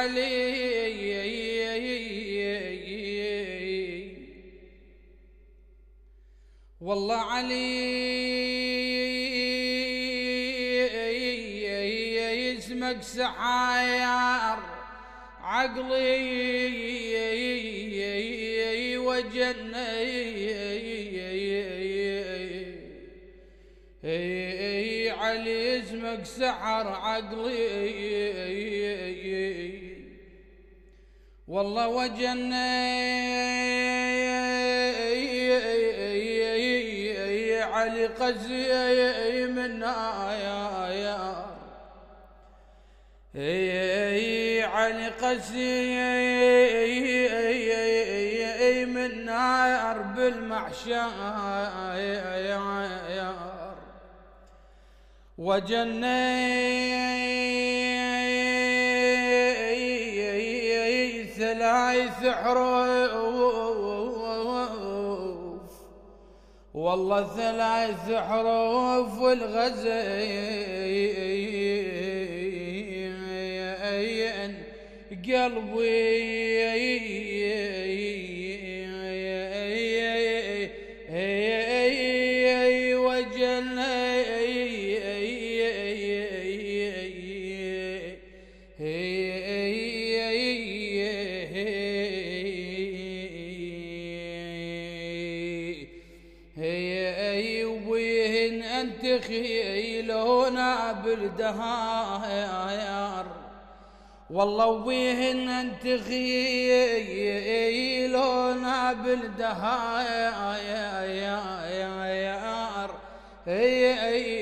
علي. والله علي. اسمك سحاير عقلي وجني. علي اسمك سحر. عقلي والله وجني علي قزي من يا علي قزي من نار بالمحشر. وجني ثلاث حروف والله ثلاث حروف والغزين قلبي تخيلونا بالدهار والله ويهن تخيلونا بالدهار هي إيه، إيه، هي